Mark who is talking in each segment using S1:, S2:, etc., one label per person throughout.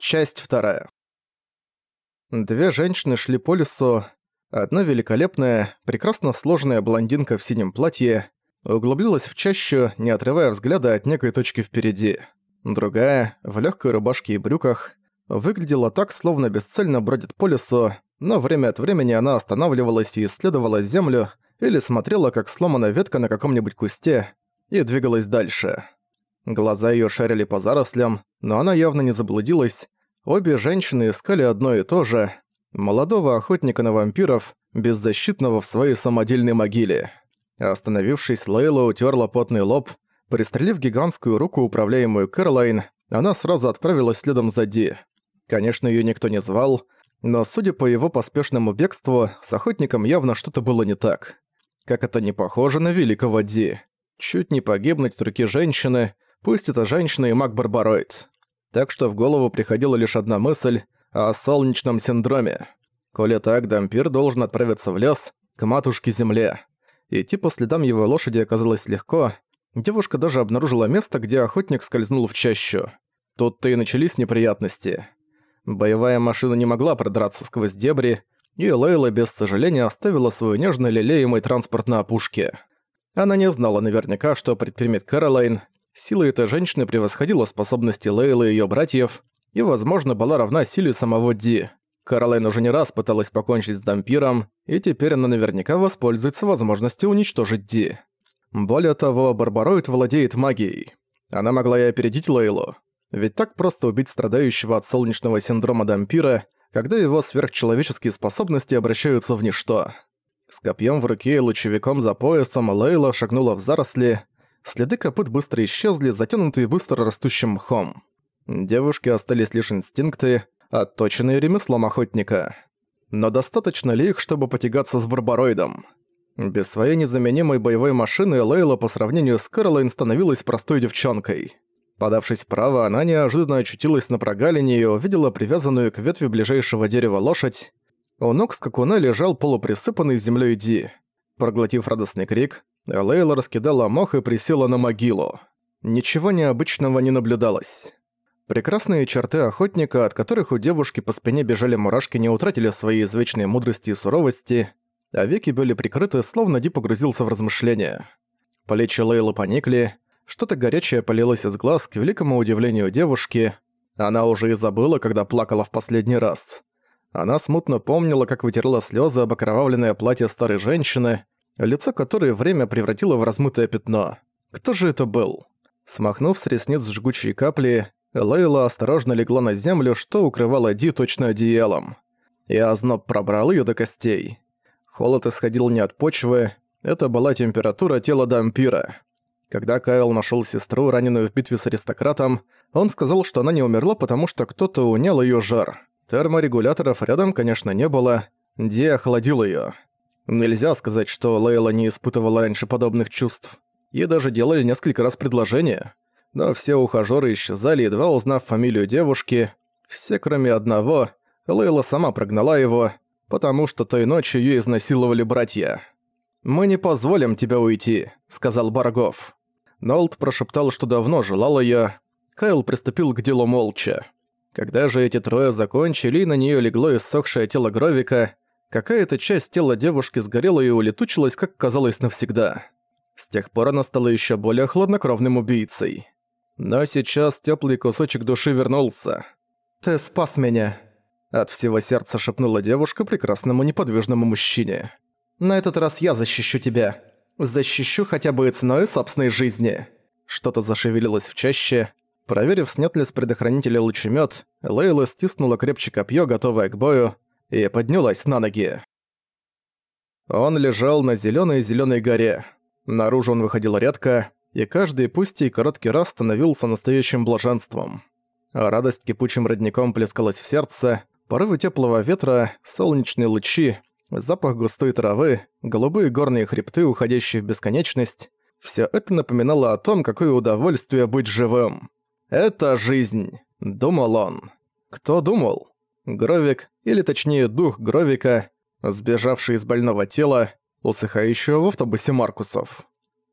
S1: Часть вторая. Две женщины шли по лесу. Одна великолепная, прекрасно сложенная блондинка в синем платье углубилась в чащу, не отрывая взгляда от некой точки впереди. Другая, в легкой рубашке и брюках, выглядела так, словно бесцельно бродит по лесу, но время от времени она останавливалась и исследовала землю или смотрела, как сломана ветка на каком-нибудь кусте, и двигалась дальше. Глаза её шарили по зарослям, но она явно не заблудилась. Обе женщины искали одно и то же – молодого охотника на вампиров, беззащитного в своей самодельной могиле. Остановившись, Лейла утерла потный лоб. Пристрелив гигантскую руку, управляемую Кэролайн, она сразу отправилась следом за Ди. Конечно, её никто не звал, но судя по его поспешному бегству, с охотником явно что-то было не так. Как это не похоже на великого Ди. Чуть не погибнуть в руки женщины – пусть это женщина и маг Барбароид. Так что в голову приходила лишь одна мысль о солнечном синдроме. Коли так, Дампир должен отправиться в лес, к матушке-земле. Идти по следам его лошади оказалось легко. Девушка даже обнаружила место, где охотник скользнул в чащу. Тут-то и начались неприятности. Боевая машина не могла продраться сквозь дебри, и Лейла без сожаления оставила свой нежно лелеемый транспорт на опушке. Она не знала наверняка, что предпримет Кэролайн, Сила этой женщины превосходила способности Лейлы и её братьев, и, возможно, была равна силе самого Ди. Каролайн уже не раз пыталась покончить с Дампиром, и теперь она наверняка воспользуется возможностью уничтожить Ди. Более того, Барбароид владеет магией. Она могла и опередить Лейлу. Ведь так просто убить страдающего от солнечного синдрома Дампира, когда его сверхчеловеческие способности обращаются в ничто. С копьем в руке и лучевиком за поясом Лейла шагнула в заросли, Следы копыт быстро исчезли, затянутые быстро растущим мхом. Девушке остались лишь инстинкты, отточенные ремеслом охотника. Но достаточно ли их, чтобы потягаться с барбароидом? Без своей незаменимой боевой машины Лейла по сравнению с Кэролайн становилась простой девчонкой. Подавшись вправо, она неожиданно очутилась на прогалине и увидела привязанную к ветви ближайшего дерева лошадь. У ног скакуна лежал полуприсыпанный землей Ди. Проглотив радостный крик, Лейла раскидала мох и присела на могилу. Ничего необычного не наблюдалось. Прекрасные черты охотника, от которых у девушки по спине бежали мурашки, не утратили своей извечной мудрости и суровости, а веки были прикрыты, словно Ди погрузился в размышления. Плечи Лейлы поникли, что-то горячее полилось из глаз, к великому удивлению девушки. Она уже и забыла, когда плакала в последний раз. Она смутно помнила, как вытирала слезы об окровавленное платье старой женщины, лицо которой время превратило в размытое пятно. Кто же это был? Смахнув с ресниц жгучие капли, Лейла осторожно легла на землю, что укрывало Ди точно одеялом. И озноб пробрал ее до костей. Холод исходил не от почвы, это была температура тела дампира. Когда Кайл нашел сестру, раненую в битве с аристократом, он сказал, что она не умерла, потому что кто-то унял ее жар. Терморегуляторов рядом, конечно, не было, Ди охладил ее. Нельзя сказать, что Лейла не испытывала раньше подобных чувств. Ей даже делали несколько раз предложения. Но все ухажёры исчезали, едва узнав фамилию девушки. Все, кроме одного, Лейла сама прогнала его, потому что той ночью её изнасиловали братья. «Мы не позволим тебе уйти», — сказал Баргов. Нолт прошептал, что давно желал её. Кайл приступил к делу молча. Когда же эти трое закончили, на неё легло иссохшее тело Гровика, Какая-то часть тела девушки сгорела и улетучилась, как казалось, навсегда. С тех пор она стала еще более хладнокровным убийцей. Но сейчас теплый кусочек души вернулся. «Ты спас меня», — от всего сердца шепнула девушка прекрасному неподвижному мужчине. «На этот раз я защищу тебя. Защищу хотя бы ценой собственной жизни». Что-то зашевелилось в чаще. Проверив, снят ли с предохранителя лучемет, Лейла стиснула крепче копье, готовое к бою, и поднялась на ноги. Он лежал на зелёной зелёной горе. Наружу он выходил редко, и каждый, пусть и короткий раз, становился настоящим блаженством. А радость кипучим родником плескалась в сердце, порывы теплого ветра, солнечные лучи, запах густой травы, голубые горные хребты, уходящие в бесконечность — всё это напоминало о том, какое удовольствие быть живым. «Это жизнь», — думал он. Кто думал? Гровик, или точнее дух Гровика, сбежавший из больного тела, усыхающего в автобусе Маркусов.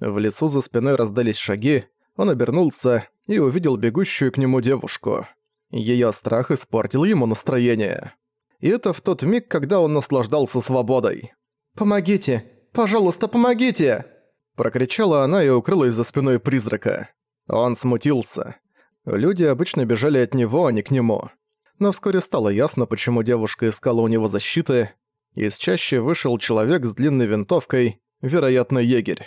S1: В лесу за спиной раздались шаги, он обернулся и увидел бегущую к нему девушку. Её страх испортил ему настроение. И это в тот миг, когда он наслаждался свободой. «Помогите! Пожалуйста, помогите!» Прокричала она и укрылась за спиной призрака. Он смутился. Люди обычно бежали от него, а не к нему. Но вскоре стало ясно, почему девушка искала у него защиты. Из чаще вышел человек с длинной винтовкой, вероятно, егерь.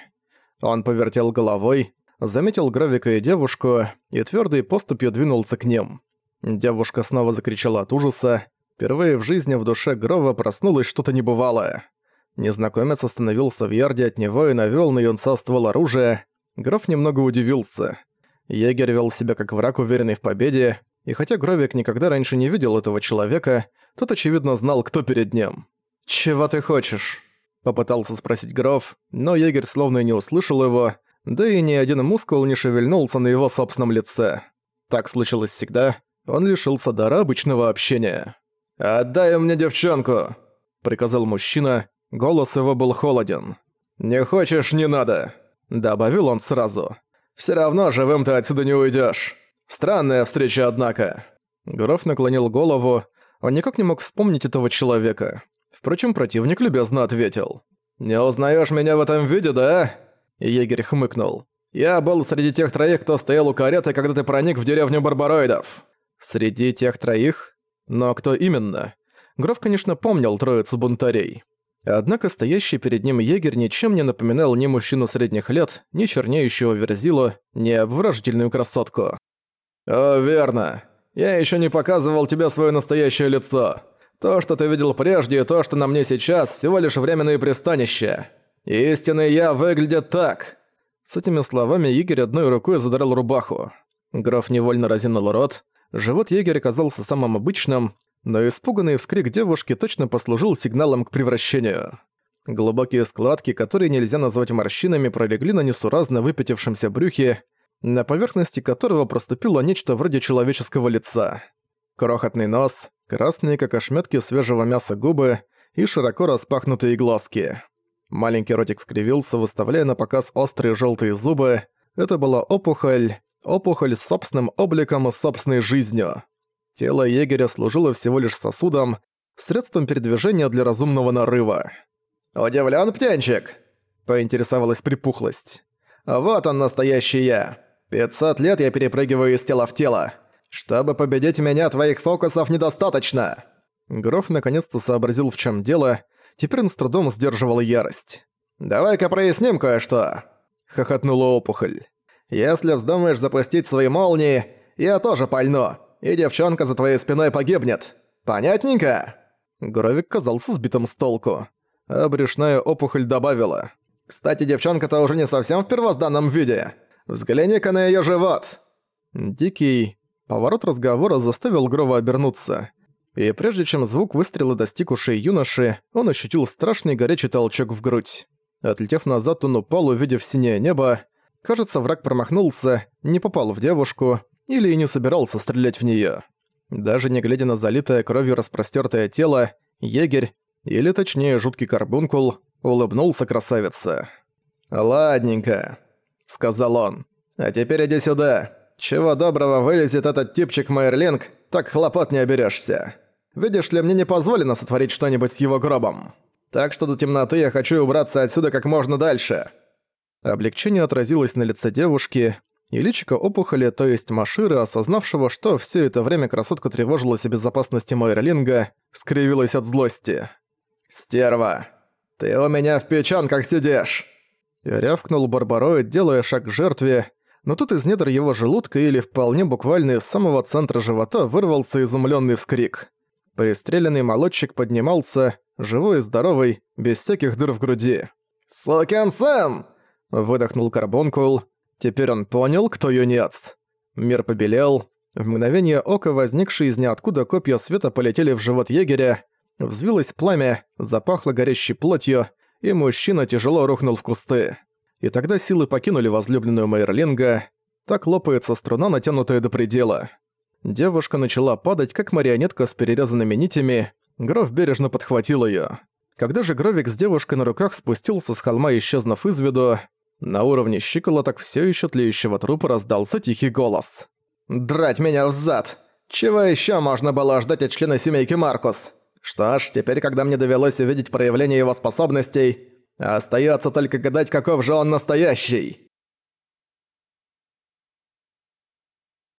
S1: Он повертел головой, заметил Гравика и девушку и твердой поступью двинулся к ним. Девушка снова закричала от ужаса. Впервые в жизни в душе Грова проснулось что-то небывалое. Незнакомец остановился в ярде от него и навёл на юнца ствол оружия. Гров немного удивился. Егерь вел себя как враг, уверенный в победе, и хотя Гровик никогда раньше не видел этого человека, тот, очевидно, знал, кто перед ним. «Чего ты хочешь?» – попытался спросить Гров, но егерь словно и не услышал его, да и ни один мускул не шевельнулся на его собственном лице. Так случилось всегда, он лишился дара обычного общения. «Отдай мне девчонку!» – приказал мужчина, голос его был холоден. «Не хочешь – не надо!» – добавил он сразу. «Всё равно живым ты отсюда не уйдёшь. Странная встреча, однако». Гроф наклонил голову, он никак не мог вспомнить этого человека. Впрочем, противник любезно ответил. «Не узнаешь меня в этом виде, да?» Егерь хмыкнул. «Я был среди тех троих, кто стоял у кареты, когда ты проник в деревню Барбароидов». «Среди тех троих? Но кто именно?» Гроф, конечно, помнил троицу бунтарей. Однако стоящий перед ним егерь ничем не напоминал ни мужчину средних лет, ни чернеющего верзилу, ни обворожительную красотку. «О, верно. Я еще не показывал тебе свое настоящее лицо. То, что ты видел прежде, и то, что на мне сейчас, всего лишь временные пристанища. Истинный я выглядит так». С этими словами егерь одной рукой задрал рубаху. Граф невольно разинул рот. Живот егеря казался самым обычным, но испуганный вскрик девушки точно послужил сигналом к превращению. Глубокие складки, которые нельзя назвать морщинами, пролегли на несуразно выпятившемся брюхе, на поверхности которого проступило нечто вроде человеческого лица. Крохотный нос, красные, как ошметки свежего мяса губы и широко распахнутые глазки. Маленький ротик скривился, выставляя на показ острые желтые зубы. Это была опухоль, опухоль с собственным обликом и собственной жизнью. Тело егеря служило всего лишь сосудом, средством передвижения для разумного нарыва. «Удивлен, птенчик?» – поинтересовалась припухлость. «Вот он, настоящий я. Пятьсот лет я перепрыгиваю из тела в тело. Чтобы победить меня, твоих фокусов недостаточно!» Гроф наконец-то сообразил, в чем дело. Теперь он с трудом сдерживал ярость. «Давай-ка проясним кое-что!» – хохотнула опухоль. «Если вздумаешь запустить свои молнии, я тоже пальну и девчонка за твоей спиной погибнет. Понятненько?» Гровик казался сбитым с толку. А брюшная опухоль добавила. «Кстати, девчонка-то уже не совсем в первозданном виде. Взгляни-ка на её живот!» Дикий поворот разговора заставил Грова обернуться. И прежде чем звук выстрела достиг ушей юноши, он ощутил страшный горячий толчок в грудь. Отлетев назад, он упал, увидев синее небо. Кажется, враг промахнулся, не попал в девушку, или и не собирался стрелять в неё. Даже не глядя на залитое кровью распростёртое тело, егерь, или точнее жуткий карбункул, улыбнулся красавице. «Ладненько», — сказал он. «А теперь иди сюда. Чего доброго вылезет этот типчик Майерлинг, так хлопот не оберёшься. Видишь ли, мне не позволено сотворить что-нибудь с его гробом. Так что до темноты я хочу убраться отсюда как можно дальше». Облегчение отразилось на лице девушки, и личико опухоли, то есть Маширы, осознавшего, что все это время красотка тревожилась о безопасности Майерлинга, скривилась от злости. «Стерва! Ты у меня в печёнках сидишь!» Рявкнул Барбароид, делая шаг к жертве, но тут из недр его желудка или вполне буквально из самого центра живота вырвался изумлённый вскрик. Пристреленный молодчик поднимался, живой и здоровый, без всяких дыр в груди. «Сукин сын!» – выдохнул Карбонкул, Теперь он понял, кто юнец. Мир побелел. В мгновение ока возникшие из ниоткуда копья света полетели в живот егеря. Взвилось пламя, запахло горящей плотью, и мужчина тяжело рухнул в кусты. И тогда силы покинули возлюбленную Мейерлинга. Так лопается струна, натянутая до предела. Девушка начала падать, как марионетка с перерезанными нитями. Гров бережно подхватил её. Когда же Гровик с девушкой на руках спустился с холма, исчезнув из виду, на уровне щиколоток все еще тлеющего трупа раздался тихий голос. «Драть меня в зад! Чего еще можно было ждать от члена семейки Маркус? Что ж, теперь, когда мне довелось увидеть проявление его способностей, остается только гадать, каков же он настоящий.